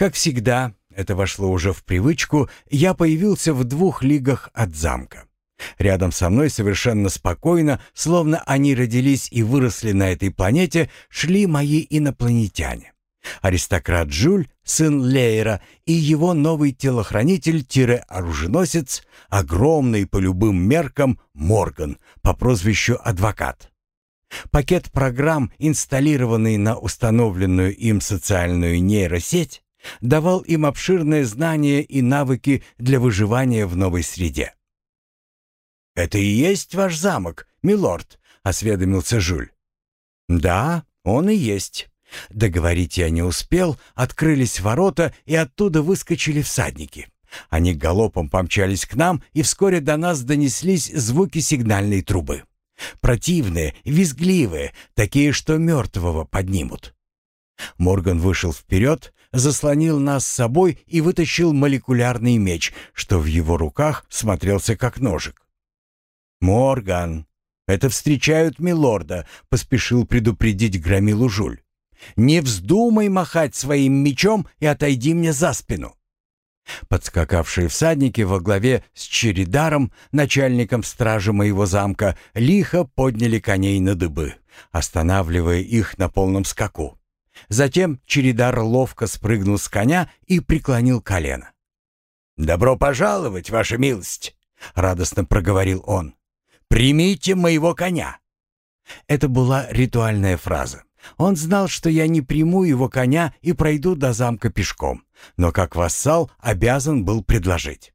Как всегда, это вошло уже в привычку, я появился в двух лигах от замка. Рядом со мной совершенно спокойно, словно они родились и выросли на этой планете, шли мои инопланетяне. Аристократ Жюль, сын Лейера, и его новый телохранитель-оруженосец, огромный по любым меркам Морган по прозвищу Адвокат. Пакет программ, инсталлированный на установленную им социальную нейросеть, давал им обширные знания и навыки для выживания в новой среде. «Это и есть ваш замок, милорд», — осведомился Жюль. «Да, он и есть». Договорить я не успел, открылись ворота, и оттуда выскочили всадники. Они галопом помчались к нам, и вскоре до нас донеслись звуки сигнальной трубы. Противные, визгливые, такие, что мертвого поднимут. Морган вышел вперед, заслонил нас с собой и вытащил молекулярный меч, что в его руках смотрелся как ножик. «Морган, это встречают милорда», — поспешил предупредить громилу Жуль. «Не вздумай махать своим мечом и отойди мне за спину». Подскакавшие всадники во главе с Чередаром, начальником стражи моего замка, лихо подняли коней на дыбы, останавливая их на полном скаку. Затем Чередар ловко спрыгнул с коня и преклонил колено. «Добро пожаловать, ваша милость!» — радостно проговорил он. «Примите моего коня!» Это была ритуальная фраза. Он знал, что я не приму его коня и пройду до замка пешком, но как вассал обязан был предложить.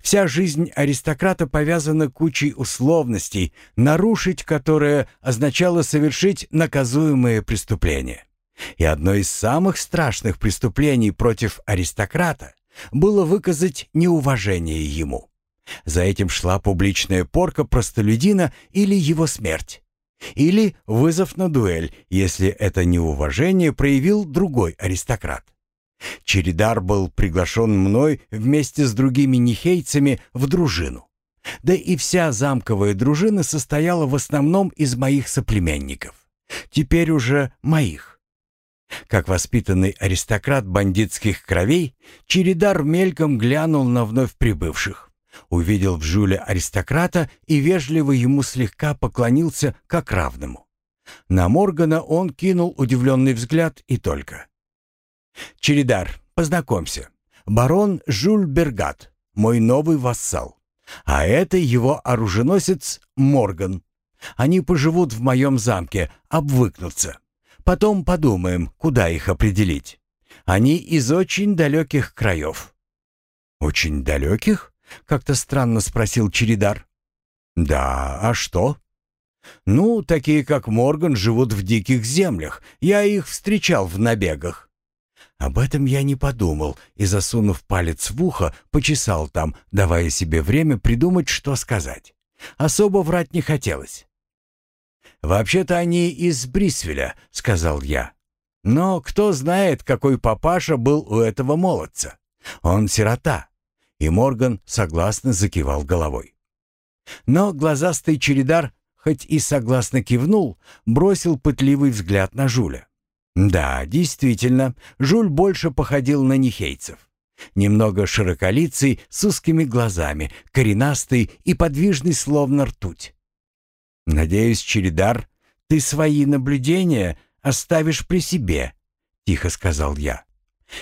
Вся жизнь аристократа повязана кучей условностей, нарушить которые означало совершить наказуемое преступление. И одно из самых страшных преступлений против аристократа было выказать неуважение ему. За этим шла публичная порка простолюдина или его смерть. Или вызов на дуэль, если это неуважение проявил другой аристократ. Чередар был приглашен мной вместе с другими нихейцами в дружину. Да и вся замковая дружина состояла в основном из моих соплеменников. Теперь уже моих. Как воспитанный аристократ бандитских кровей, Чередар мельком глянул на вновь прибывших. Увидел в Жюле аристократа и вежливо ему слегка поклонился как равному. На Моргана он кинул удивленный взгляд и только. «Чередар, познакомься. Барон Жюль Бергат, мой новый вассал. А это его оруженосец Морган. Они поживут в моем замке, обвыкнутся. Потом подумаем, куда их определить. Они из очень далеких краев». «Очень далеких?» — как-то странно спросил Чередар. «Да, а что?» «Ну, такие как Морган живут в диких землях. Я их встречал в набегах». Об этом я не подумал и, засунув палец в ухо, почесал там, давая себе время придумать, что сказать. Особо врать не хотелось. «Вообще-то они из Брисвеля», — сказал я. «Но кто знает, какой папаша был у этого молодца. Он сирота. И Морган согласно закивал головой. Но глазастый чередар, хоть и согласно кивнул, бросил пытливый взгляд на Жуля. Да, действительно, Жуль больше походил на нехейцев. Немного широколицый, с узкими глазами, коренастый и подвижный, словно ртуть. «Надеюсь, Чередар, ты свои наблюдения оставишь при себе», — тихо сказал я.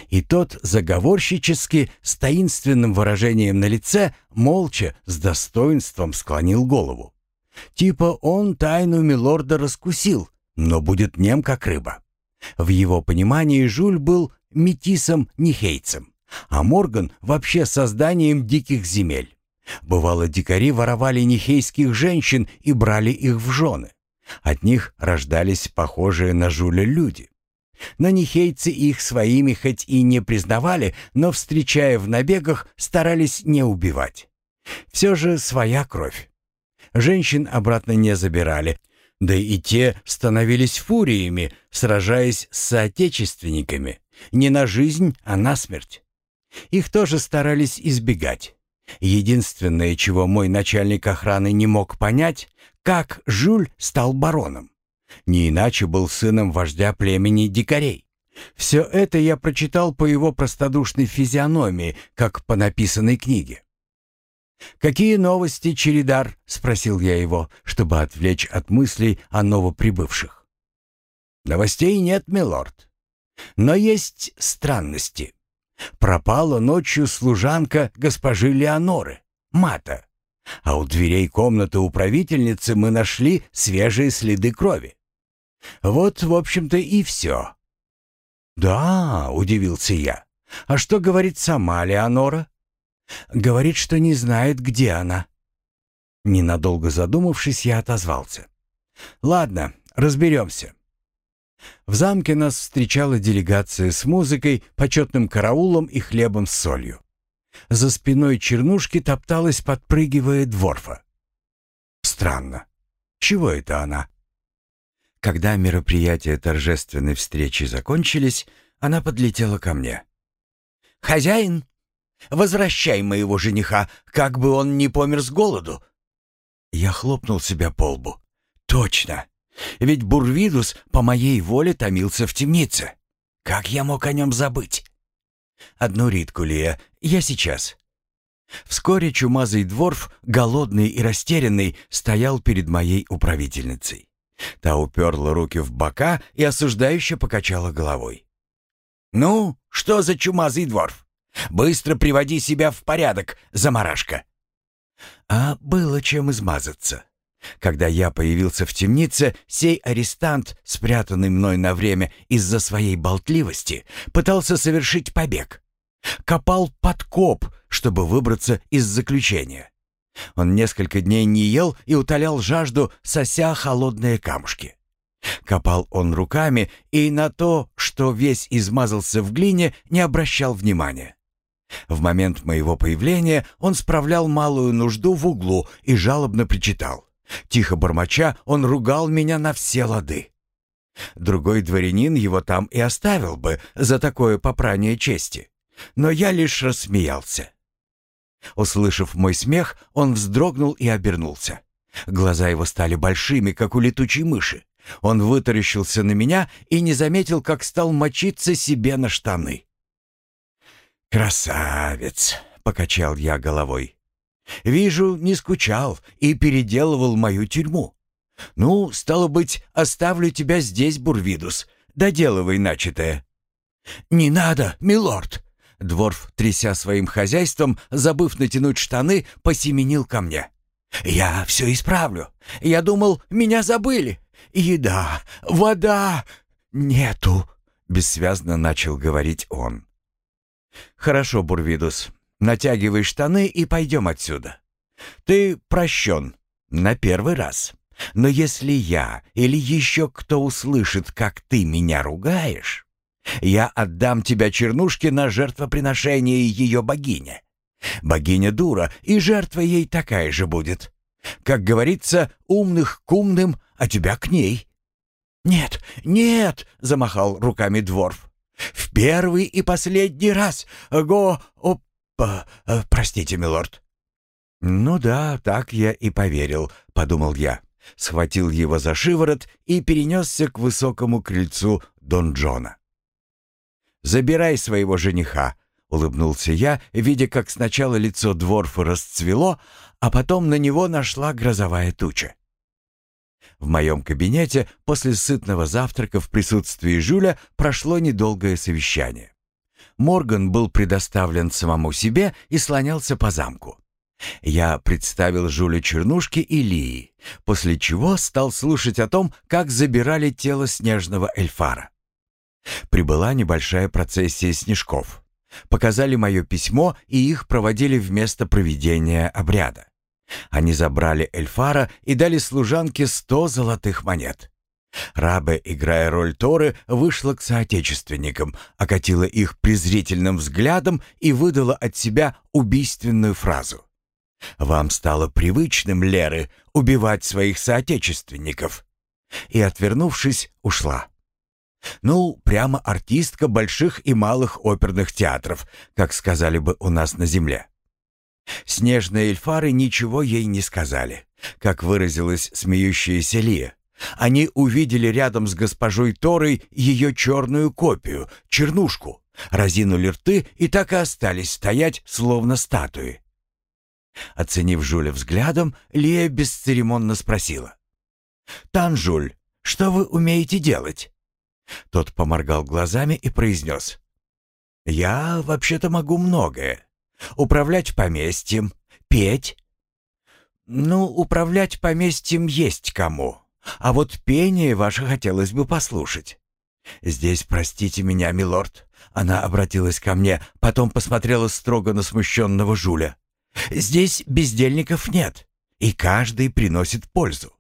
И тот заговорщически, с таинственным выражением на лице, молча, с достоинством склонил голову. Типа он тайну милорда раскусил, но будет нем как рыба. В его понимании Жуль был метисом-нехейцем, а Морган вообще созданием диких земель. Бывало, дикари воровали нехейских женщин и брали их в жены. От них рождались похожие на Жуля люди. Но нихейцы их своими хоть и не признавали, но, встречая в набегах, старались не убивать. Все же своя кровь. Женщин обратно не забирали, да и те становились фуриями, сражаясь с соотечественниками. Не на жизнь, а на смерть. Их тоже старались избегать. Единственное, чего мой начальник охраны не мог понять, как Жюль стал бароном. Не иначе был сыном вождя племени дикарей. Все это я прочитал по его простодушной физиономии, как по написанной книге. «Какие новости, Чередар?» — спросил я его, чтобы отвлечь от мыслей о новоприбывших. «Новостей нет, милорд. Но есть странности. Пропала ночью служанка госпожи Леоноры, Мата, а у дверей комнаты управительницы мы нашли свежие следы крови. Вот, в общем-то, и все». «Да», — удивился я. «А что говорит сама Леонора?» «Говорит, что не знает, где она». Ненадолго задумавшись, я отозвался. «Ладно, разберемся». В замке нас встречала делегация с музыкой, почетным караулом и хлебом с солью. За спиной чернушки топталась, подпрыгивая дворфа. Странно. Чего это она? Когда мероприятия торжественной встречи закончились, она подлетела ко мне. «Хозяин, возвращай моего жениха, как бы он не помер с голоду!» Я хлопнул себя по лбу. «Точно! Ведь Бурвидус по моей воле томился в темнице. Как я мог о нем забыть?» «Одну ритку, Лия, я сейчас». Вскоре чумазый дворф, голодный и растерянный, стоял перед моей управительницей. Та уперла руки в бока и осуждающе покачала головой. «Ну, что за чумазый дворф? Быстро приводи себя в порядок, заморашка!» А было чем измазаться. Когда я появился в темнице, сей арестант, спрятанный мной на время из-за своей болтливости, пытался совершить побег. Копал подкоп, чтобы выбраться из заключения. Он несколько дней не ел и утолял жажду, сося холодные камушки. Копал он руками и на то, что весь измазался в глине, не обращал внимания. В момент моего появления он справлял малую нужду в углу и жалобно причитал. Тихо бормоча, он ругал меня на все лады. Другой дворянин его там и оставил бы за такое попрание чести. Но я лишь рассмеялся. Услышав мой смех, он вздрогнул и обернулся. Глаза его стали большими, как у летучей мыши. Он вытаращился на меня и не заметил, как стал мочиться себе на штаны. «Красавец!» — покачал я головой. «Вижу, не скучал и переделывал мою тюрьму. Ну, стало быть, оставлю тебя здесь, Бурвидус. Доделывай начатое». «Не надо, милорд!» Дворф, тряся своим хозяйством, забыв натянуть штаны, посеменил ко мне. «Я все исправлю. Я думал, меня забыли. Еда, вода нету», — бессвязно начал говорить он. «Хорошо, Бурвидус, натягивай штаны и пойдем отсюда. Ты прощен на первый раз. Но если я или еще кто услышит, как ты меня ругаешь, я отдам тебя чернушке на жертвоприношение ее богине. Богиня дура, и жертва ей такая же будет. Как говорится, умных к умным, а тебя к ней». «Нет, нет!» — замахал руками Дворф. «В первый и последний раз! Го... Опа! Э, простите, милорд!» «Ну да, так я и поверил», — подумал я. Схватил его за шиворот и перенесся к высокому крыльцу Дон Джона. Забирай своего жениха», — улыбнулся я, видя, как сначала лицо Дворфа расцвело, а потом на него нашла грозовая туча. В моем кабинете после сытного завтрака в присутствии Жюля прошло недолгое совещание. Морган был предоставлен самому себе и слонялся по замку. Я представил Жюля Чернушки и Лии, после чего стал слушать о том, как забирали тело снежного эльфара. Прибыла небольшая процессия снежков. Показали мое письмо, и их проводили в место проведения обряда. Они забрали Эльфара и дали служанке сто золотых монет. Рабе, играя роль Торы, вышла к соотечественникам, окатила их презрительным взглядом и выдала от себя убийственную фразу. «Вам стало привычным, Леры, убивать своих соотечественников». И, отвернувшись, ушла. Ну, прямо артистка больших и малых оперных театров, как сказали бы у нас на земле. Снежные эльфары ничего ей не сказали, как выразилась смеющаяся Лия. Они увидели рядом с госпожой Торой ее черную копию, чернушку, разинули рты и так и остались стоять, словно статуи. Оценив Жуля взглядом, Лия бесцеремонно спросила. «Танжуль, что вы умеете делать?» Тот поморгал глазами и произнес. «Я вообще-то могу многое. Управлять поместьем, петь». «Ну, управлять поместьем есть кому. А вот пение ваше хотелось бы послушать. Здесь, простите меня, милорд, она обратилась ко мне, потом посмотрела строго на смущенного Жуля. Здесь бездельников нет, и каждый приносит пользу.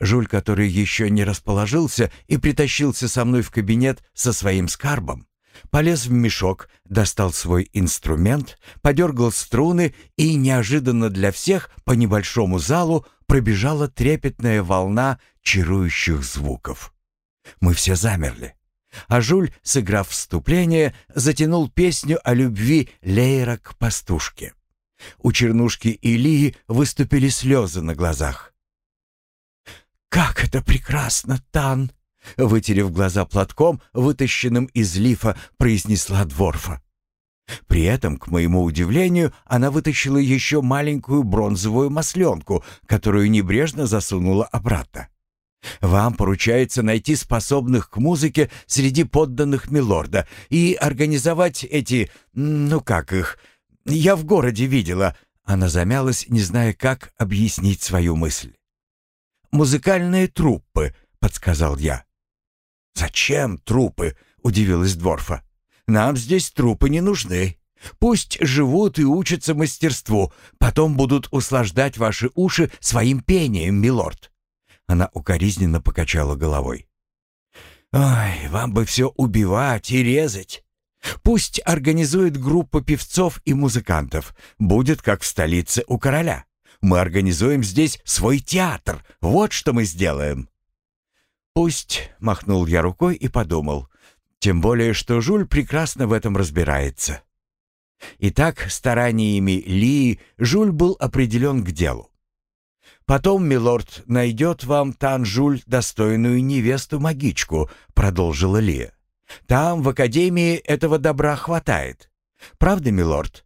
Жуль, который еще не расположился и притащился со мной в кабинет со своим скарбом, полез в мешок, достал свой инструмент, подергал струны и неожиданно для всех по небольшому залу пробежала трепетная волна чарующих звуков. Мы все замерли. А Жуль, сыграв вступление, затянул песню о любви Лейра к пастушке. У чернушки и Лии выступили слезы на глазах. «Как это прекрасно, Тан!» Вытерев глаза платком, вытащенным из лифа, произнесла Дворфа. При этом, к моему удивлению, она вытащила еще маленькую бронзовую масленку, которую небрежно засунула обратно. «Вам поручается найти способных к музыке среди подданных милорда и организовать эти... ну как их... Я в городе видела...» Она замялась, не зная, как объяснить свою мысль. «Музыкальные труппы», — подсказал я. «Зачем трупы?» — удивилась Дворфа. Нам здесь трупы не нужны. Пусть живут и учатся мастерству, потом будут услаждать ваши уши своим пением, милорд». Она укоризненно покачала головой. «Ой, вам бы все убивать и резать. Пусть организует группа певцов и музыкантов. Будет, как в столице у короля. Мы организуем здесь свой театр. Вот что мы сделаем». «Пусть», — махнул я рукой и подумал, тем более, что Жуль прекрасно в этом разбирается. Итак, стараниями Ли Жуль был определен к делу. «Потом, милорд, найдет вам Тан-Жуль достойную невесту-магичку», — продолжила Ли. «Там, в академии, этого добра хватает. Правда, милорд?»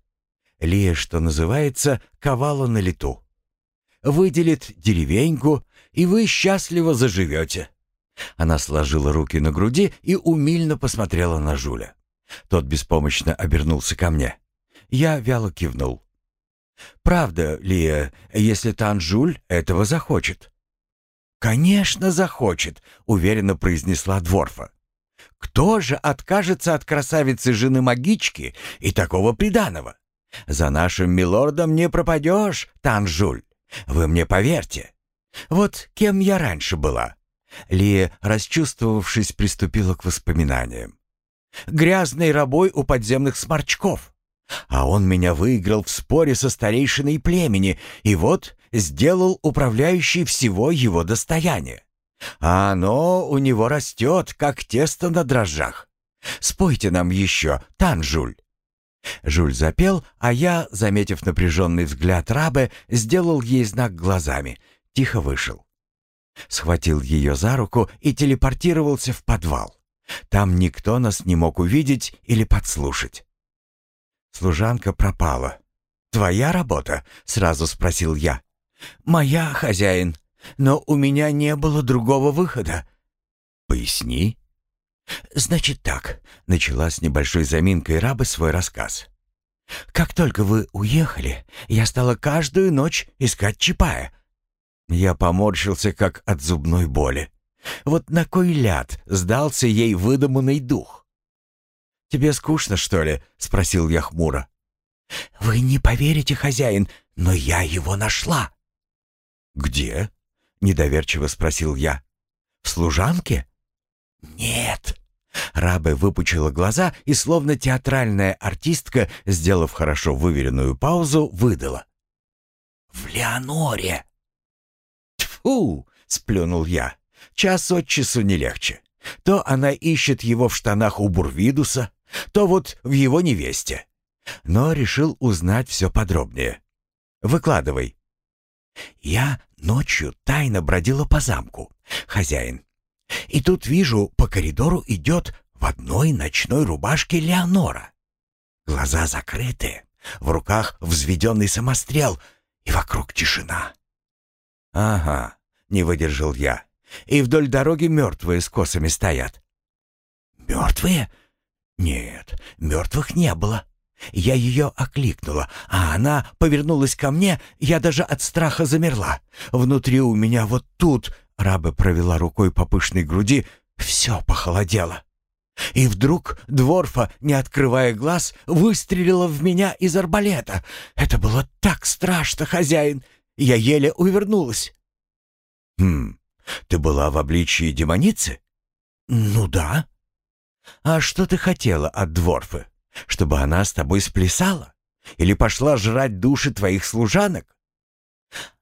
Лия, что называется, ковала на лету. «Выделит деревеньку, и вы счастливо заживете». Она сложила руки на груди и умильно посмотрела на Жуля. Тот беспомощно обернулся ко мне. Я вяло кивнул. «Правда, Лия, если Танжуль этого захочет?» «Конечно захочет», — уверенно произнесла Дворфа. «Кто же откажется от красавицы жены магички и такого приданого? За нашим милордом не пропадешь, Танжуль. Вы мне поверьте. Вот кем я раньше была. Лия, расчувствовавшись, приступила к воспоминаниям. «Грязный рабой у подземных сморчков. А он меня выиграл в споре со старейшиной племени, и вот сделал управляющий всего его достояния. А оно у него растет, как тесто на дрожжах. Спойте нам еще, Танжуль». Жуль запел, а я, заметив напряженный взгляд рабы, сделал ей знак глазами, тихо вышел. Схватил ее за руку и телепортировался в подвал. Там никто нас не мог увидеть или подслушать. Служанка пропала. «Твоя работа?» — сразу спросил я. «Моя, хозяин. Но у меня не было другого выхода». «Поясни». «Значит так», — начала с небольшой заминкой рабы свой рассказ. «Как только вы уехали, я стала каждую ночь искать Чапая, я поморщился, как от зубной боли. Вот на кой ляд сдался ей выдуманный дух? «Тебе скучно, что ли?» — спросил я хмуро. «Вы не поверите, хозяин, но я его нашла». «Где?» — недоверчиво спросил я. «В служанке?» «Нет». Раба выпучила глаза и, словно театральная артистка, сделав хорошо выверенную паузу, выдала. «В Леоноре!» «Фу!» — сплюнул я. «Час от часу не легче. То она ищет его в штанах у Бурвидуса, то вот в его невесте. Но решил узнать все подробнее. Выкладывай». Я ночью тайно бродила по замку, хозяин. И тут вижу, по коридору идет в одной ночной рубашке Леонора. Глаза закрыты, в руках взведенный самострел, и вокруг тишина. «Ага», — не выдержал я, — «и вдоль дороги мертвые с косами стоят». «Мертвые? Нет, мертвых не было. Я ее окликнула, а она повернулась ко мне, я даже от страха замерла. Внутри у меня вот тут, раба провела рукой по пышной груди, все похолодело. И вдруг Дворфа, не открывая глаз, выстрелила в меня из арбалета. Это было так страшно, хозяин. Я еле увернулась. «Хм, ты была в обличии демоницы?» «Ну да». «А что ты хотела от Дворфы?» Чтобы она с тобой сплясала? Или пошла жрать души твоих служанок?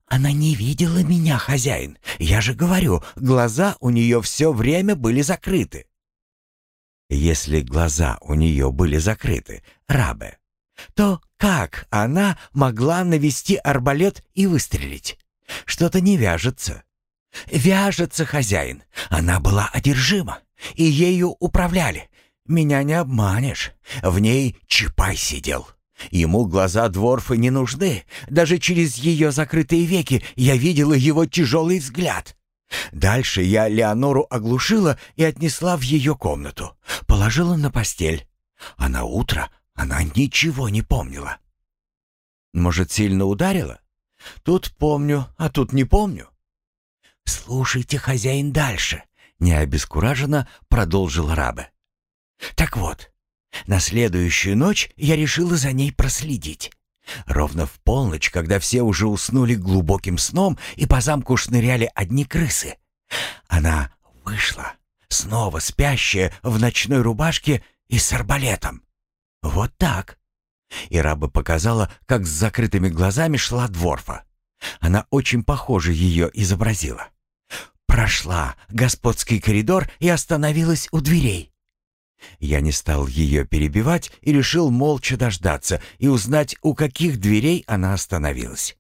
Она не видела меня, хозяин. Я же говорю, глаза у нее все время были закрыты. Если глаза у нее были закрыты, рабе, то как она могла навести арбалет и выстрелить? Что-то не вяжется. Вяжется, хозяин. Она была одержима, и ею управляли. Меня не обманешь. В ней Чапай сидел. Ему глаза дворфа не нужны. Даже через ее закрытые веки я видела его тяжелый взгляд. Дальше я Леонору оглушила и отнесла в ее комнату. Положила на постель. А на утро она ничего не помнила. Может, сильно ударила? Тут помню, а тут не помню. «Слушайте, хозяин, дальше», — не обескураженно продолжил Рабе. Так вот, на следующую ночь я решила за ней проследить. Ровно в полночь, когда все уже уснули глубоким сном и по замку шныряли одни крысы, она вышла, снова спящая в ночной рубашке и с арбалетом. Вот так. И раба показала, как с закрытыми глазами шла дворфа. Она очень похоже ее изобразила. Прошла господский коридор и остановилась у дверей. Я не стал ее перебивать и решил молча дождаться и узнать, у каких дверей она остановилась.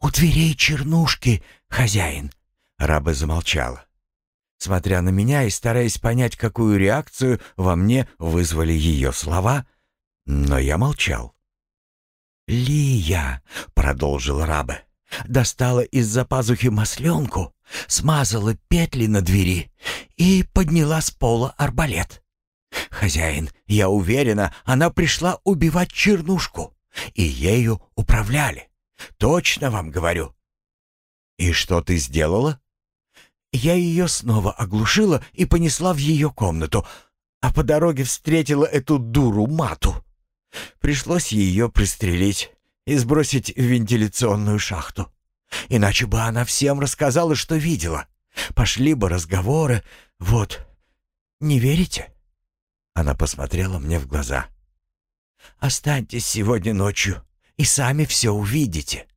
«У дверей чернушки, хозяин», — раба замолчала, смотря на меня и стараясь понять, какую реакцию во мне вызвали ее слова, но я молчал. «Лия», — продолжил раба, — достала из-за пазухи масленку, смазала петли на двери и подняла с пола арбалет. «Хозяин, я уверена, она пришла убивать чернушку, и ею управляли. Точно вам говорю». «И что ты сделала?» Я ее снова оглушила и понесла в ее комнату, а по дороге встретила эту дуру Мату. Пришлось ее пристрелить и сбросить в вентиляционную шахту. Иначе бы она всем рассказала, что видела. Пошли бы разговоры. Вот. Не верите?» Она посмотрела мне в глаза. «Останьтесь сегодня ночью, и сами все увидите».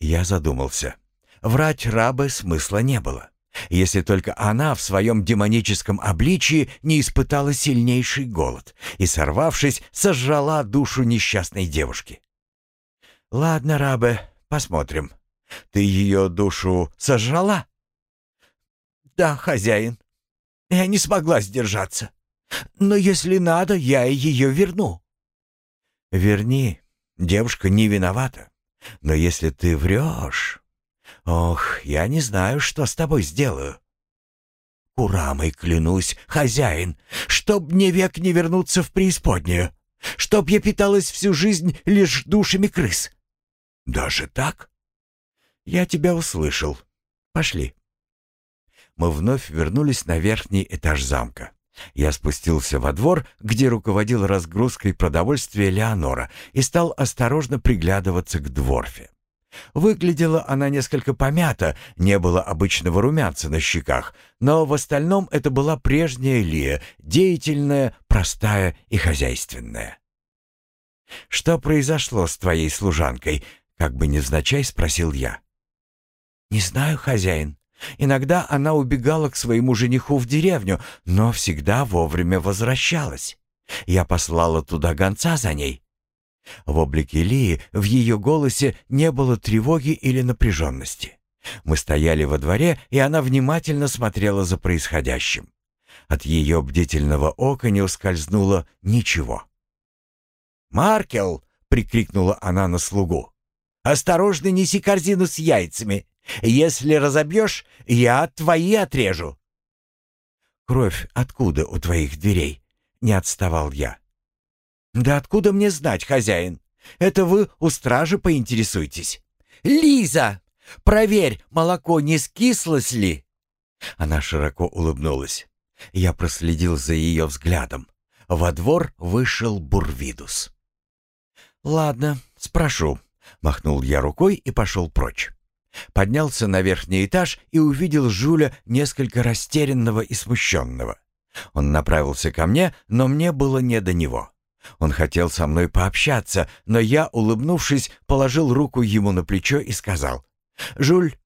Я задумался. Врать рабы смысла не было, если только она в своем демоническом обличии не испытала сильнейший голод и, сорвавшись, сожрала душу несчастной девушки. «Ладно, рабы, посмотрим. Ты ее душу сожрала?» «Да, хозяин. Я не смогла сдержаться. Но если надо, я ее верну». «Верни. Девушка не виновата. Но если ты врешь... Ох, я не знаю, что с тобой сделаю». «Курамой клянусь, хозяин, чтоб мне век не вернуться в преисподнюю, чтоб я питалась всю жизнь лишь душами крыс». «Даже так?» «Я тебя услышал. Пошли». Мы вновь вернулись на верхний этаж замка. Я спустился во двор, где руководил разгрузкой продовольствия Леонора, и стал осторожно приглядываться к дворфе. Выглядела она несколько помята, не было обычного румянца на щеках, но в остальном это была прежняя Лия, деятельная, простая и хозяйственная. «Что произошло с твоей служанкой?» — как бы невзначай спросил я. «Не знаю, хозяин. Иногда она убегала к своему жениху в деревню, но всегда вовремя возвращалась. Я послала туда гонца за ней. В облике Лии в ее голосе не было тревоги или напряженности. Мы стояли во дворе, и она внимательно смотрела за происходящим. От ее бдительного ока не ускользнуло ничего. «Маркел!» — прикрикнула она на слугу. «Осторожно неси корзину с яйцами. Если разобьешь, я твои отрежу». «Кровь откуда у твоих дверей?» — не отставал я. «Да откуда мне знать, хозяин? Это вы у стражи поинтересуйтесь». «Лиза, проверь, молоко не скислось ли?» Она широко улыбнулась. Я проследил за ее взглядом. Во двор вышел Бурвидус. «Ладно, спрошу», — махнул я рукой и пошел прочь. Поднялся на верхний этаж и увидел Жуля несколько растерянного и смущенного. Он направился ко мне, но мне было не до него. Он хотел со мной пообщаться, но я, улыбнувшись, положил руку ему на плечо и сказал, «Жуль,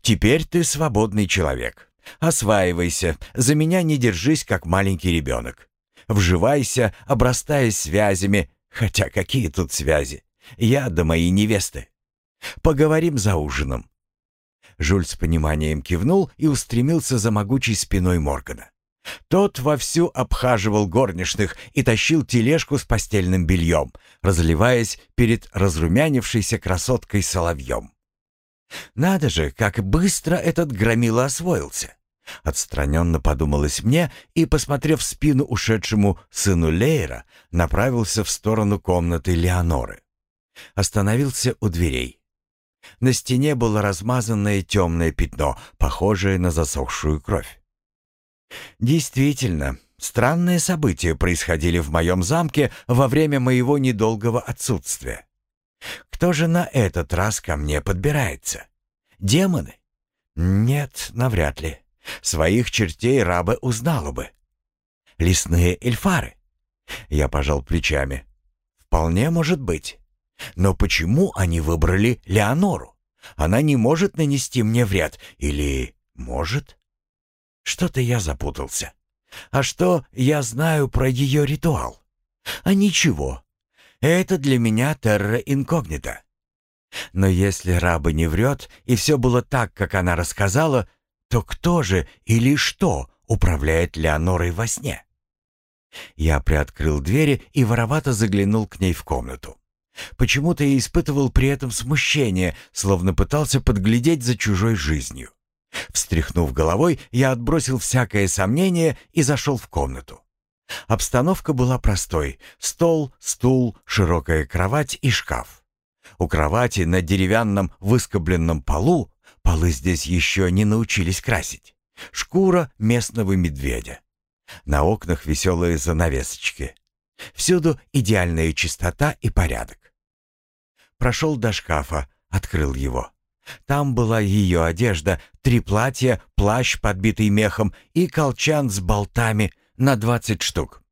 теперь ты свободный человек. Осваивайся, за меня не держись, как маленький ребенок. Вживайся, обрастая связями, хотя какие тут связи? Я да мои невесты. Поговорим за ужином». Жуль с пониманием кивнул и устремился за могучей спиной Моргана. Тот вовсю обхаживал горничных и тащил тележку с постельным бельем, разливаясь перед разрумянившейся красоткой соловьем. «Надо же, как быстро этот громила освоился!» Отстраненно подумалось мне и, посмотрев в спину ушедшему сыну Лейра, направился в сторону комнаты Леоноры. Остановился у дверей. На стене было размазанное темное пятно, похожее на засохшую кровь. Действительно, странные события происходили в моем замке во время моего недолгого отсутствия. Кто же на этот раз ко мне подбирается? Демоны? Нет, навряд ли. Своих чертей рабы узнала бы. Лесные эльфары? Я пожал плечами. Вполне может быть. Но почему они выбрали Леонору? Она не может нанести мне вред или может? Что-то я запутался. А что я знаю про ее ритуал? А ничего. Это для меня терра инкогнита. Но если раба не врет, и все было так, как она рассказала, то кто же или что управляет Леонорой во сне? Я приоткрыл двери и воровато заглянул к ней в комнату. Почему-то я испытывал при этом смущение, словно пытался подглядеть за чужой жизнью. Встряхнув головой, я отбросил всякое сомнение и зашел в комнату. Обстановка была простой. Стол, стул, широкая кровать и шкаф. У кровати на деревянном выскобленном полу, полы здесь еще не научились красить, шкура местного медведя. На окнах веселые занавесочки. Всюду идеальная чистота и порядок. Прошел до шкафа, открыл его. Там была ее одежда, три платья, плащ, подбитый мехом и колчан с болтами на двадцать штук.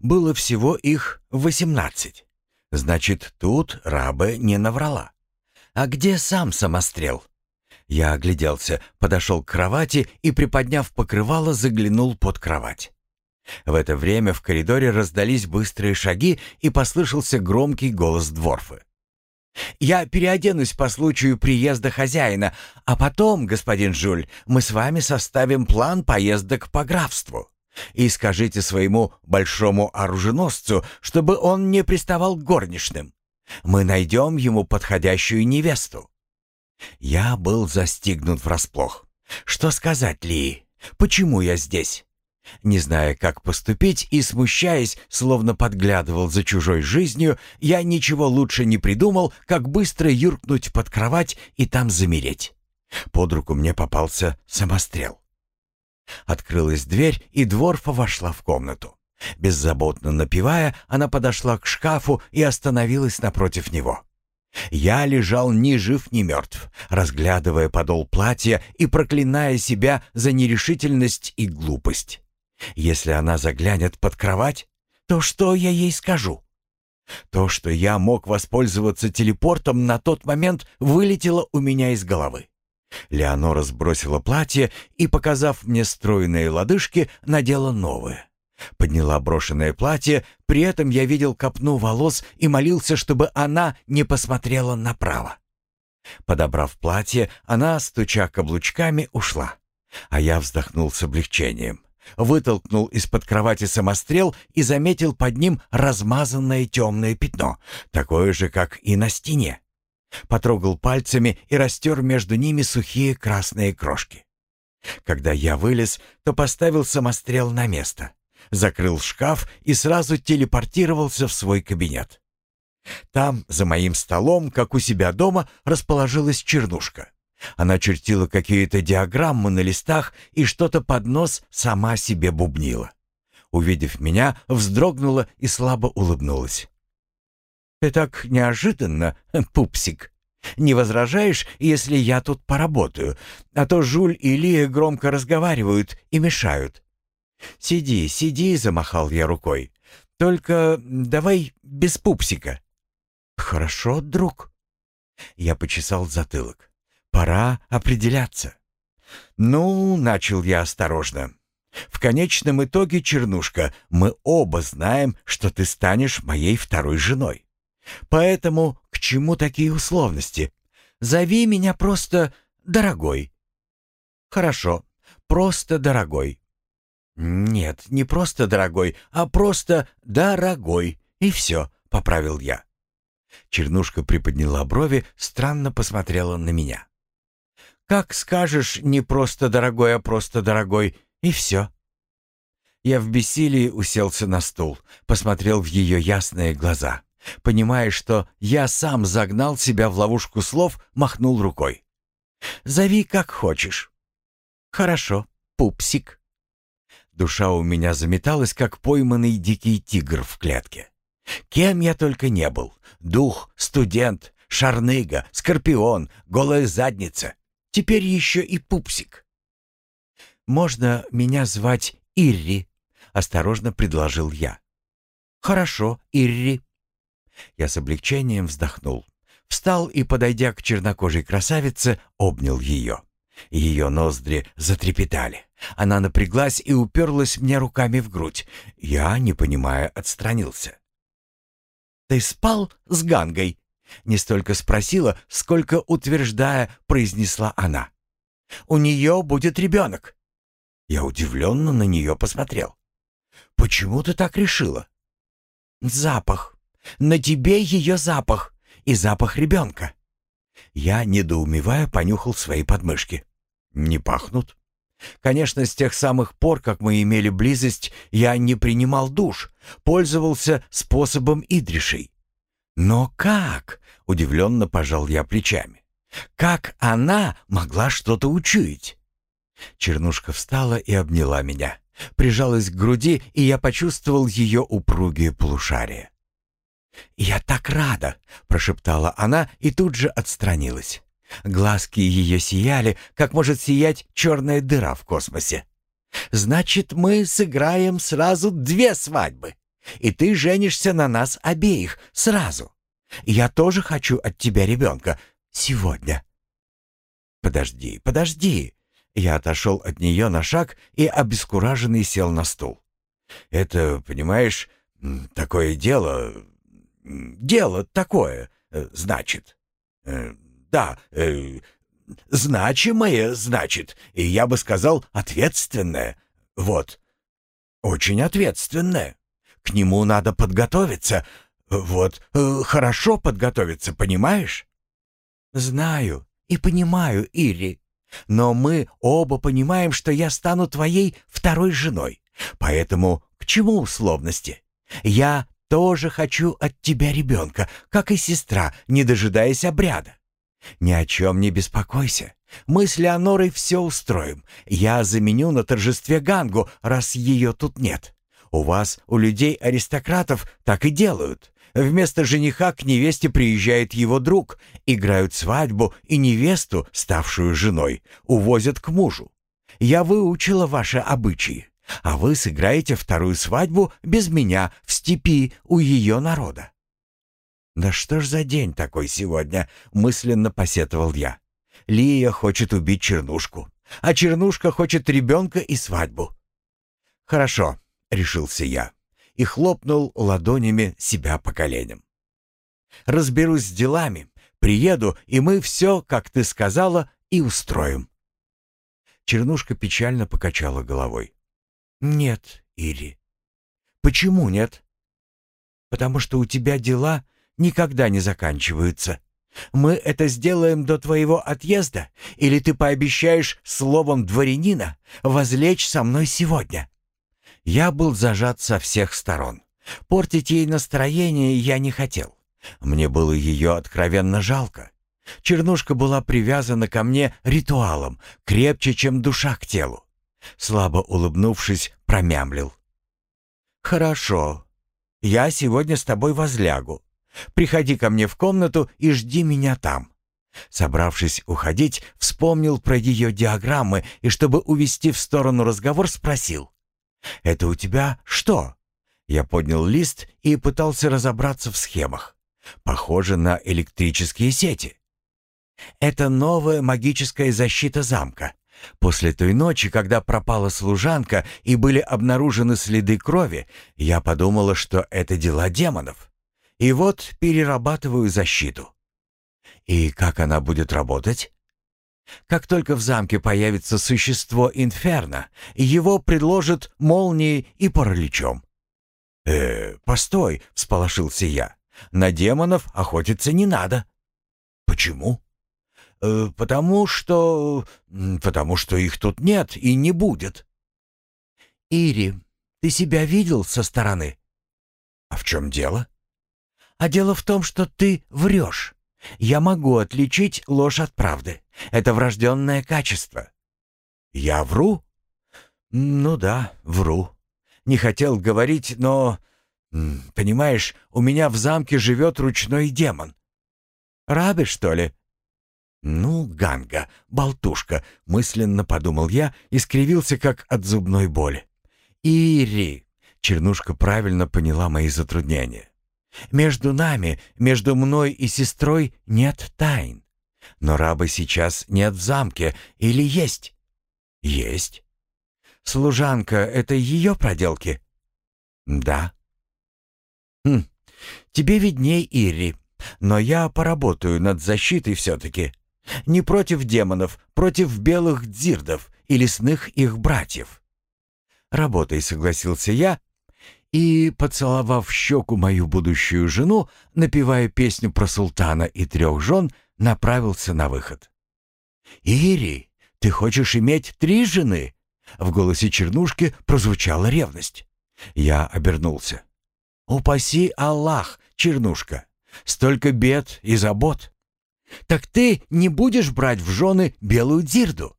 Было всего их восемнадцать. Значит, тут раба не наврала. А где сам самострел? Я огляделся, подошел к кровати и, приподняв покрывало, заглянул под кровать. В это время в коридоре раздались быстрые шаги и послышался громкий голос Дворфы. Я переоденусь по случаю приезда хозяина, а потом, господин Жуль, мы с вами составим план поездок по графству. И скажите своему большому оруженосцу, чтобы он не приставал к горничным. Мы найдем ему подходящую невесту». Я был застигнут врасплох. Что сказать Ли? Почему я здесь? Не зная, как поступить и смущаясь, словно подглядывал за чужой жизнью, я ничего лучше не придумал, как быстро юркнуть под кровать и там замереть. Под руку мне попался самострел. Открылась дверь, и Дворфа вошла в комнату. Беззаботно напевая, она подошла к шкафу и остановилась напротив него. Я лежал ни жив, ни мертв, разглядывая подол платья и проклиная себя за нерешительность и глупость. Если она заглянет под кровать, то что я ей скажу? То, что я мог воспользоваться телепортом, на тот момент вылетело у меня из головы. Леонора сбросила платье и, показав мне стройные лодыжки, надела новое. Подняла брошенное платье, при этом я видел копну волос и молился, чтобы она не посмотрела направо. Подобрав платье, она, стуча каблучками, ушла. А я вздохнул с облегчением. Вытолкнул из-под кровати самострел и заметил под ним размазанное темное пятно, такое же, как и на стене. Потрогал пальцами и растер между ними сухие красные крошки. Когда я вылез, то поставил самострел на место, закрыл шкаф и сразу телепортировался в свой кабинет. Там, за моим столом, как у себя дома, расположилась чернушка. Она чертила какие-то диаграммы на листах и что-то под нос сама себе бубнила. Увидев меня, вздрогнула и слабо улыбнулась. «Ты так неожиданно, пупсик. Не возражаешь, если я тут поработаю? А то Жуль и Лия громко разговаривают и мешают». «Сиди, сиди», — замахал я рукой. «Только давай без пупсика». «Хорошо, друг». Я почесал затылок. «Пора определяться». «Ну, — начал я осторожно, — в конечном итоге, Чернушка, мы оба знаем, что ты станешь моей второй женой. Поэтому к чему такие условности? Зови меня просто дорогой». «Хорошо, просто дорогой». «Нет, не просто дорогой, а просто дорогой, и все», — поправил я. Чернушка приподняла брови, странно посмотрела на меня. «Как скажешь, не просто дорогой, а просто дорогой, и все». Я в бессилии уселся на стул, посмотрел в ее ясные глаза. Понимая, что я сам загнал себя в ловушку слов, махнул рукой. «Зови как хочешь». «Хорошо, пупсик». Душа у меня заметалась, как пойманный дикий тигр в клетке. Кем я только не был. Дух, студент, шарныга, скорпион, голая задница. Теперь еще и пупсик. «Можно меня звать Ирри?» — осторожно предложил я. «Хорошо, Ирри». Я с облегчением вздохнул. Встал и, подойдя к чернокожей красавице, обнял ее. Ее ноздри затрепетали. Она напряглась и уперлась мне руками в грудь. Я, не понимая, отстранился. «Ты спал с Гангой?» Не столько спросила, сколько утверждая, произнесла она. «У нее будет ребенок». Я удивленно на нее посмотрел. «Почему ты так решила?» «Запах. На тебе ее запах. И запах ребенка». Я, недоумевая, понюхал свои подмышки. «Не пахнут?» Конечно, с тех самых пор, как мы имели близость, я не принимал душ, пользовался способом Идришей. Но как? Удивленно пожал я плечами. Как она могла что-то учуять? Чернушка встала и обняла меня, прижалась к груди, и я почувствовал ее упругие полушария. «Я так рада!» — прошептала она и тут же отстранилась. Глазки ее сияли, как может сиять черная дыра в космосе. «Значит, мы сыграем сразу две свадьбы, и ты женишься на нас обеих сразу. Я тоже хочу от тебя ребенка сегодня». «Подожди, подожди!» Я отошел от нее на шаг и обескураженный сел на стул. «Это, понимаешь, такое дело... Дело такое, э, значит. Э, да, э, значимое, значит, и я бы сказал, ответственное. Вот. Очень ответственное. К нему надо подготовиться. Вот, э, хорошо подготовиться, понимаешь? Знаю и понимаю, Ири. Но мы оба понимаем, что я стану твоей второй женой. Поэтому к чему условности? Я тоже хочу от тебя ребенка, как и сестра, не дожидаясь обряда. «Ни о чем не беспокойся. Мы с Леонорой все устроим. Я заменю на торжестве Гангу, раз ее тут нет. У вас, у людей-аристократов, так и делают. Вместо жениха к невесте приезжает его друг, играют свадьбу, и невесту, ставшую женой, увозят к мужу. Я выучила ваши обычаи, а вы сыграете вторую свадьбу без меня в степи у ее народа. «Да что ж за день такой сегодня?» — мысленно посетовал я. «Лия хочет убить Чернушку, а Чернушка хочет ребенка и свадьбу». «Хорошо, решился я и хлопнул ладонями себя по коленям. «Разберусь с делами, приеду, и мы все, как ты сказала, и устроим». Чернушка печально покачала головой. «Нет, Ири». «Почему нет?» «Потому что у тебя дела никогда не заканчиваются. Мы это сделаем до твоего отъезда, или ты пообещаешь словом дворянина возлечь со мной сегодня?» Я был зажат со всех сторон. Портить ей настроение я не хотел. Мне было ее откровенно жалко. Чернушка была привязана ко мне ритуалом, крепче, чем душа к телу. Слабо улыбнувшись, промямлил. «Хорошо. Я сегодня с тобой возлягу. Приходи ко мне в комнату и жди меня там». Собравшись уходить, вспомнил про ее диаграммы и, чтобы увести в сторону разговор, спросил. «Это у тебя что?» Я поднял лист и пытался разобраться в схемах. Похоже на электрические сети. Это новая магическая защита замка. После той ночи, когда пропала служанка и были обнаружены следы крови, я подумала, что это дела демонов. И вот перерабатываю защиту. И как она будет работать? Как только в замке появится существо Инферно, его предложат молнией и параличом. «Э, постой», — всполошился я. «На демонов охотиться не надо». «Почему?» э, «Потому что... потому что их тут нет и не будет». «Ири, ты себя видел со стороны?» «А в чем дело?» А дело в том, что ты врешь. Я могу отличить ложь от правды. Это врожденное качество». «Я вру?» «Ну да, вру. Не хотел говорить, но... Понимаешь, у меня в замке живет ручной демон». «Рабы, что ли?» «Ну, Ганга, болтушка», — мысленно подумал я и скривился, как от зубной боли. «Ири!» — Чернушка правильно поняла мои затруднения. Между нами, между мной и сестрой нет тайн. Но рабы сейчас нет в замке или есть? Есть. Служанка — это ее проделки? Да. Хм, тебе видней, Ири, но я поработаю над защитой все-таки. Не против демонов, против белых дзирдов и лесных их братьев. Работай, согласился я, и, поцеловав щеку мою будущую жену, напевая песню про султана и трех жен, направился на выход. «Ири, ты хочешь иметь три жены?» В голосе Чернушки прозвучала ревность. Я обернулся. «Упаси Аллах, Чернушка! Столько бед и забот! Так ты не будешь брать в жены белую дирду?»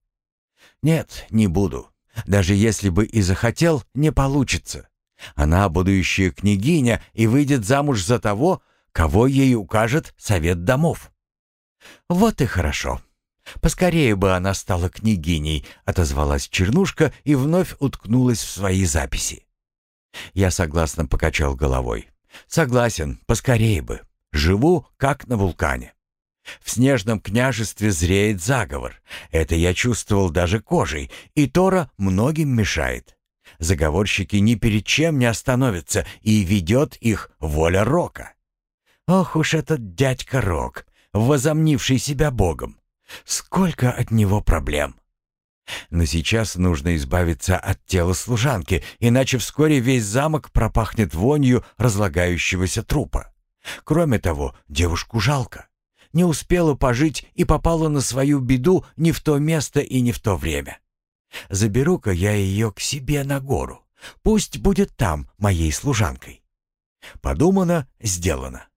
«Нет, не буду. Даже если бы и захотел, не получится. Она будущая княгиня и выйдет замуж за того, кого ей укажет совет домов. Вот и хорошо. Поскорее бы она стала княгиней, отозвалась Чернушка и вновь уткнулась в свои записи. Я согласно покачал головой. Согласен, поскорее бы. Живу, как на вулкане. В снежном княжестве зреет заговор. Это я чувствовал даже кожей, и Тора многим мешает. Заговорщики ни перед чем не остановятся, и ведет их воля Рока. Ох уж этот дядька Рок, возомнивший себя богом. Сколько от него проблем. Но сейчас нужно избавиться от тела служанки, иначе вскоре весь замок пропахнет вонью разлагающегося трупа. Кроме того, девушку жалко. Не успела пожить и попала на свою беду не в то место и не в то время. Заберу-ка я ее к себе на гору. Пусть будет там моей служанкой. Подумано, сделано.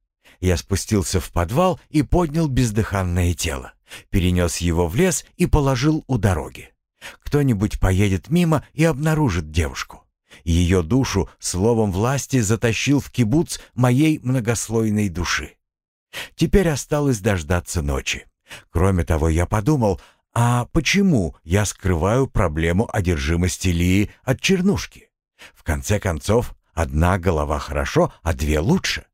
Я спустился в подвал и поднял бездыханное тело, перенес его в лес и положил у дороги. Кто-нибудь поедет мимо и обнаружит девушку. Ее душу словом власти затащил в кибуц моей многослойной души. Теперь осталось дождаться ночи. Кроме того, я подумал, а почему я скрываю проблему одержимости Лии от чернушки? В конце концов, одна голова хорошо, а две лучше.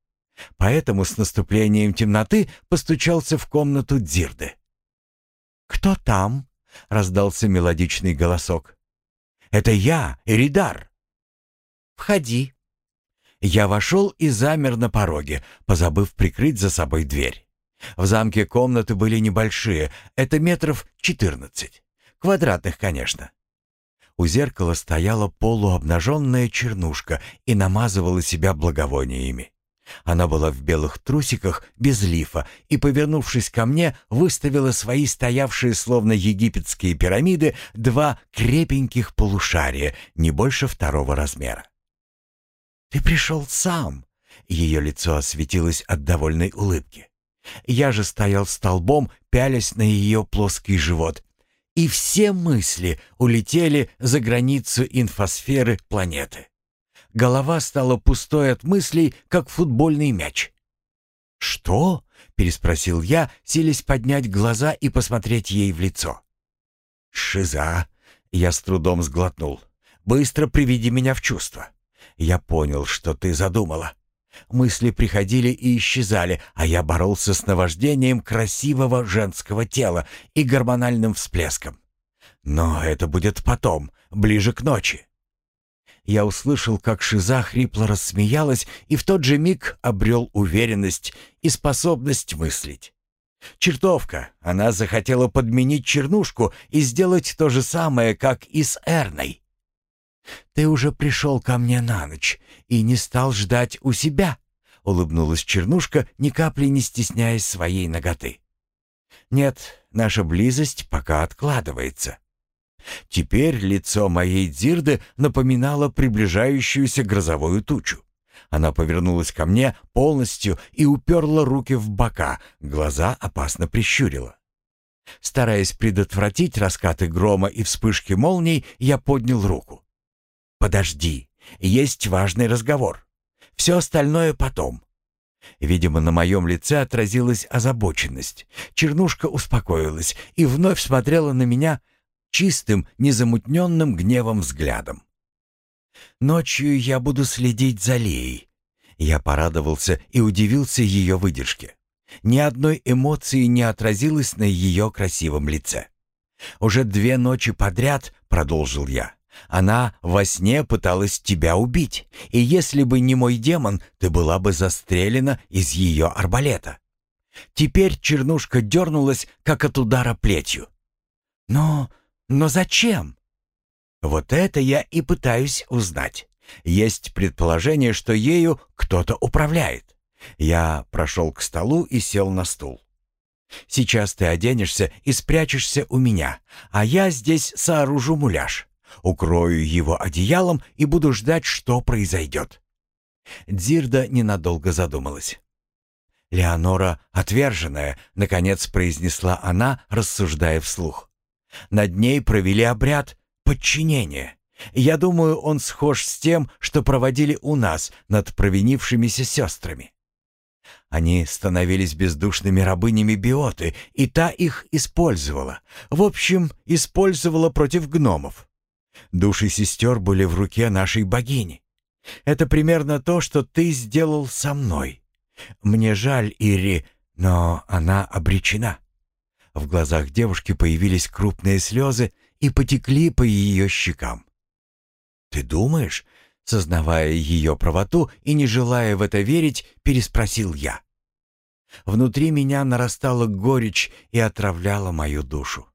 Поэтому с наступлением темноты постучался в комнату Дзирды. «Кто там?» — раздался мелодичный голосок. «Это я, Эридар». Входи». Я вошел и замер на пороге, позабыв прикрыть за собой дверь. В замке комнаты были небольшие, это метров четырнадцать. Квадратных, конечно. У зеркала стояла полуобнаженная чернушка и намазывала себя благовониями. Она была в белых трусиках, без лифа, и, повернувшись ко мне, выставила свои стоявшие, словно египетские пирамиды, два крепеньких полушария, не больше второго размера. «Ты пришел сам!» Ее лицо осветилось от довольной улыбки. Я же стоял столбом, пялясь на ее плоский живот. И все мысли улетели за границу инфосферы планеты. Голова стала пустой от мыслей, как футбольный мяч. «Что?» — переспросил я, силясь поднять глаза и посмотреть ей в лицо. «Шиза!» — я с трудом сглотнул. «Быстро приведи меня в чувство». Я понял, что ты задумала. Мысли приходили и исчезали, а я боролся с наваждением красивого женского тела и гормональным всплеском. Но это будет потом, ближе к ночи. Я услышал, как Шиза хрипло рассмеялась и в тот же миг обрел уверенность и способность мыслить. Чертовка, она захотела подменить чернушку и сделать то же самое, как и с Эрной. «Ты уже пришел ко мне на ночь и не стал ждать у себя», — улыбнулась Чернушка, ни капли не стесняясь своей ноготы. «Нет, наша близость пока откладывается». Теперь лицо моей Дзирды напоминало приближающуюся грозовую тучу. Она повернулась ко мне полностью и уперла руки в бока, глаза опасно прищурила. Стараясь предотвратить раскаты грома и вспышки молний, я поднял руку. «Подожди, есть важный разговор. Все остальное потом». Видимо, на моем лице отразилась озабоченность. Чернушка успокоилась и вновь смотрела на меня чистым, незамутненным гневом взглядом. «Ночью я буду следить за Леей». Я порадовался и удивился ее выдержке. Ни одной эмоции не отразилось на ее красивом лице. «Уже две ночи подряд», — продолжил я, она во сне пыталась тебя убить, и если бы не мой демон, ты была бы застрелена из ее арбалета. Теперь чернушка дернулась, как от удара плетью. Но... но зачем? Вот это я и пытаюсь узнать. Есть предположение, что ею кто-то управляет. Я прошел к столу и сел на стул. Сейчас ты оденешься и спрячешься у меня, а я здесь сооружу муляж. Укрою его одеялом и буду ждать, что произойдет. Дзирда ненадолго задумалась. «Леонора отверженная», — наконец произнесла она, рассуждая вслух. «Над ней провели обряд подчинения. Я думаю, он схож с тем, что проводили у нас над провинившимися сестрами. Они становились бездушными рабынями биоты, и та их использовала. В общем, использовала против гномов. Души сестер были в руке нашей богини. Это примерно то, что ты сделал со мной. Мне жаль Ири, но она обречена». В глазах девушки появились крупные слезы и потекли по ее щекам. «Ты думаешь?» Сознавая ее правоту и не желая в это верить, переспросил я. Внутри меня нарастала горечь и отравляла мою душу.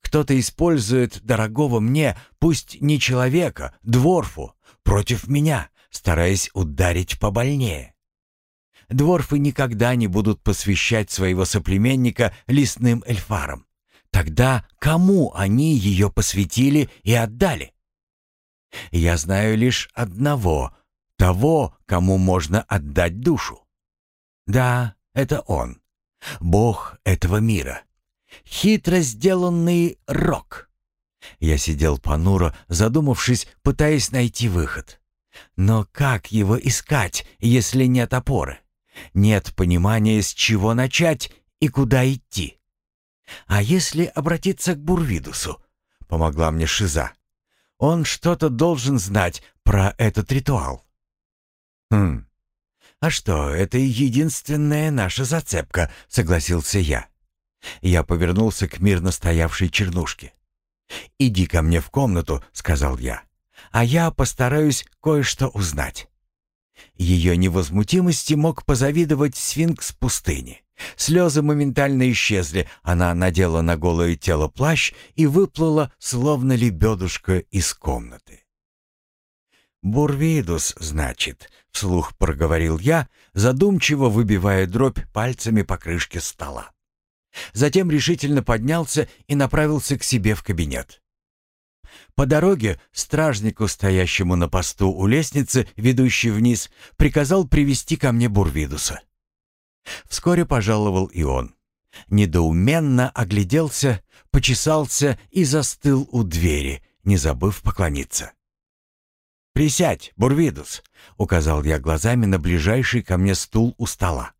Кто-то использует дорогого мне, пусть не человека, дворфу, против меня, стараясь ударить побольнее. Дворфы никогда не будут посвящать своего соплеменника лесным эльфарам. Тогда кому они ее посвятили и отдали? Я знаю лишь одного, того, кому можно отдать душу. Да, это он, Бог этого мира. Хитро сделанный рок. Я сидел понуро, задумавшись, пытаясь найти выход. Но как его искать, если нет опоры? Нет понимания, с чего начать и куда идти. А если обратиться к Бурвидусу? Помогла мне Шиза. Он что-то должен знать про этот ритуал. Хм. А что, это единственная наша зацепка, согласился я. Я повернулся к мирно стоявшей чернушке. «Иди ко мне в комнату», — сказал я. а я постараюсь кое-что узнать». Ее невозмутимости мог позавидовать сфинкс пустыни. Слезы моментально исчезли, она надела на голое тело плащ и выплыла, словно лебедушка из комнаты. «Бурвидус, значит», — вслух проговорил я, задумчиво выбивая дробь пальцами по крышке стола. Затем решительно поднялся и направился к себе в кабинет. По дороге стражнику, стоящему на посту у лестницы, ведущей вниз, приказал привести ко мне Бурвидуса. Вскоре пожаловал и он. Недоуменно огляделся, почесался и застыл у двери, не забыв поклониться. «Присядь, Бурвидус», — указал я глазами на ближайший ко мне стул у стола.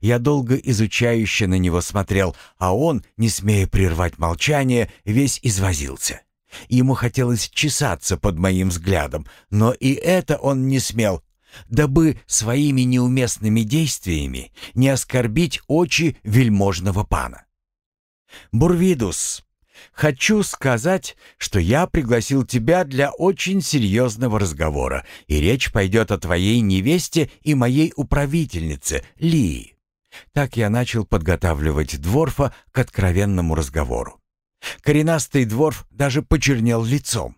Я долго изучающе на него смотрел, а он, не смея прервать молчание, весь извозился. Ему хотелось чесаться под моим взглядом, но и это он не смел, дабы своими неуместными действиями не оскорбить очи вельможного пана. «Бурвидус, хочу сказать, что я пригласил тебя для очень серьезного разговора, и речь пойдет о твоей невесте и моей управительнице, Лии». Так я начал подготавливать Дворфа к откровенному разговору. Коренастый Дворф даже почернел лицом.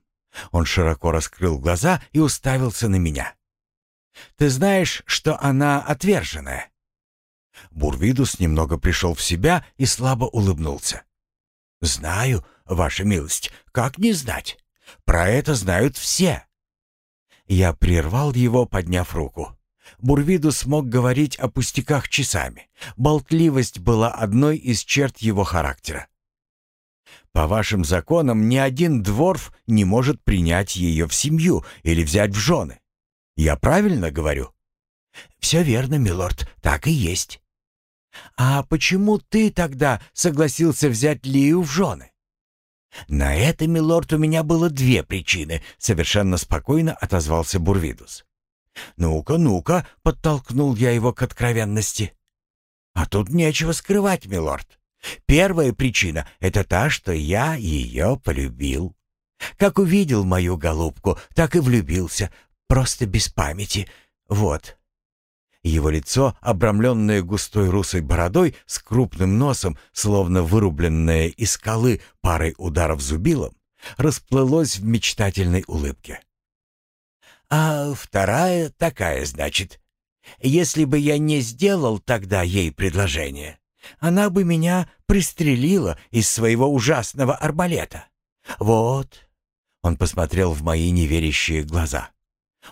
Он широко раскрыл глаза и уставился на меня. Ты знаешь, что она отверженная?» Бурвидус немного пришел в себя и слабо улыбнулся. «Знаю, ваша милость, как не знать? Про это знают все». Я прервал его, подняв руку. Бурвидус мог говорить о пустяках часами. Болтливость была одной из черт его характера. По вашим законам ни один дворф не может принять ее в семью или взять в жены. Я правильно говорю?» «Все верно, милорд, так и есть». «А почему ты тогда согласился взять Лию в жены?» «На это, милорд, у меня было две причины», — совершенно спокойно отозвался Бурвидус. «Ну-ка, ну-ка», — подтолкнул я его к откровенности. «А тут нечего скрывать, милорд. Первая причина — это та, что я ее полюбил. Как увидел мою голубку, так и влюбился, Просто без памяти. Вот». Его лицо, обрамленное густой русой бородой с крупным носом, словно вырубленное из скалы парой ударов зубилом, расплылось в мечтательной улыбке. «А вторая такая, значит. Если бы я не сделал тогда ей предложение, она бы меня пристрелила из своего ужасного арбалета. Вот». Он посмотрел в мои неверящие глаза.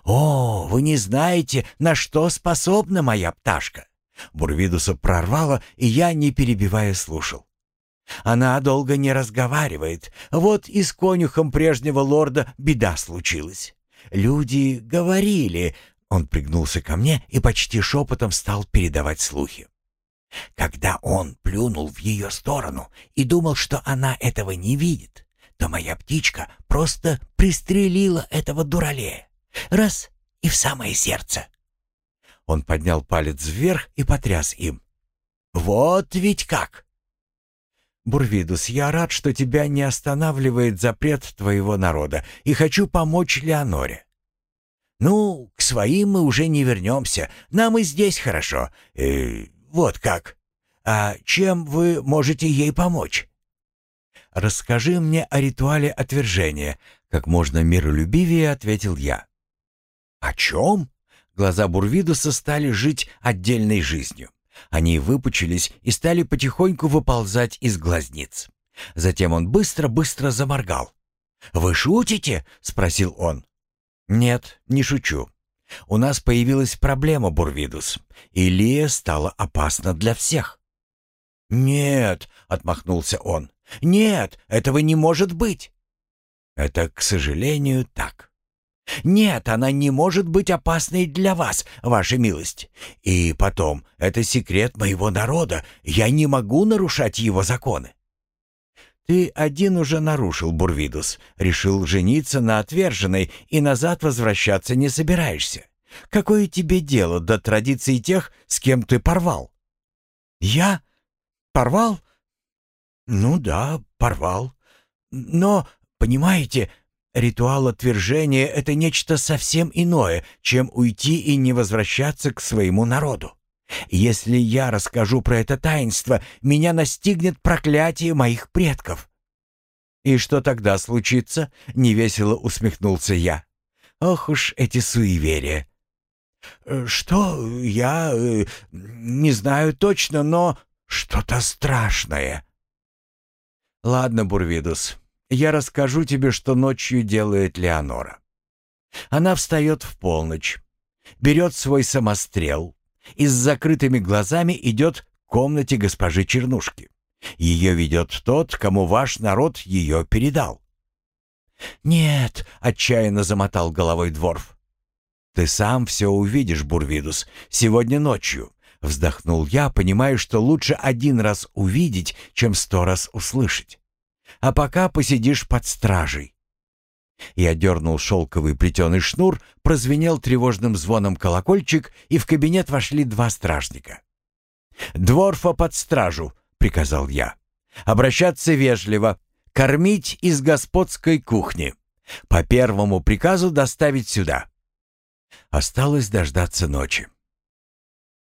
«О, вы не знаете, на что способна моя пташка!» Бурвидуса прорвало, и я, не перебивая, слушал. Она долго не разговаривает. Вот и с конюхом прежнего лорда беда случилась. Люди говорили... Он пригнулся ко мне и почти шепотом стал передавать слухи. Когда он плюнул в ее сторону и думал, что она этого не видит, то моя птичка просто пристрелила этого дуралея. Раз — и в самое сердце. Он поднял палец вверх и потряс им. «Вот ведь как!» «Бурвидус, я рад, что тебя не останавливает запрет твоего народа, и хочу помочь Леоноре». «Ну, к своим мы уже не вернемся, нам и здесь хорошо. Э, вот как. А чем вы можете ей помочь?» «Расскажи мне о ритуале отвержения», — как можно миролюбивее ответил я. «О чем?» Глаза Бурвидуса стали жить отдельной жизнью. Они выпучились и стали потихоньку выползать из глазниц. Затем он быстро-быстро заморгал. «Вы шутите?» — спросил он. «Нет, не шучу. У нас появилась проблема, Бурвидус, и Лия стала опасна для всех». «Нет», — отмахнулся он, — «нет, этого не может быть». «Это, к сожалению, так. «Нет, она не может быть опасной для вас, ваша милость. И потом, это секрет моего народа, я не могу нарушать его законы». «Ты один уже нарушил, Бурвидус, решил жениться на отверженной и назад возвращаться не собираешься. Какое тебе дело до традиций тех, с кем ты порвал?» «Я? Порвал?» «Ну да, порвал. Но, понимаете, Ритуал отвержения — это нечто совсем иное, чем уйти и не возвращаться к своему народу. Если я расскажу про это таинство, меня настигнет проклятие моих предков». «И что тогда случится?» — невесело усмехнулся я. «Ох уж эти суеверия!» «Э, «Что? Я э, не знаю точно, но что-то страшное». «Ладно, Бурвидус, я расскажу тебе, что ночью делает Леонора. Она встает в полночь, берет свой самострел и с закрытыми глазами идет к комнате госпожи Чернушки. Ее ведет тот, кому ваш народ ее передал. «Нет», — отчаянно замотал головой Дворф. «Ты сам все увидишь, Бурвидус, сегодня ночью», — вздохнул я, понимая, что лучше один раз увидеть, чем сто раз услышать а пока посидишь под стражей». Я дернул шелковый плетеный шнур, прозвенел тревожным звоном колокольчик, и в кабинет вошли два стражника. «Дворфа под стражу», — приказал я. «Обращаться вежливо, кормить из господской кухни. По первому приказу доставить сюда». Осталось дождаться ночи.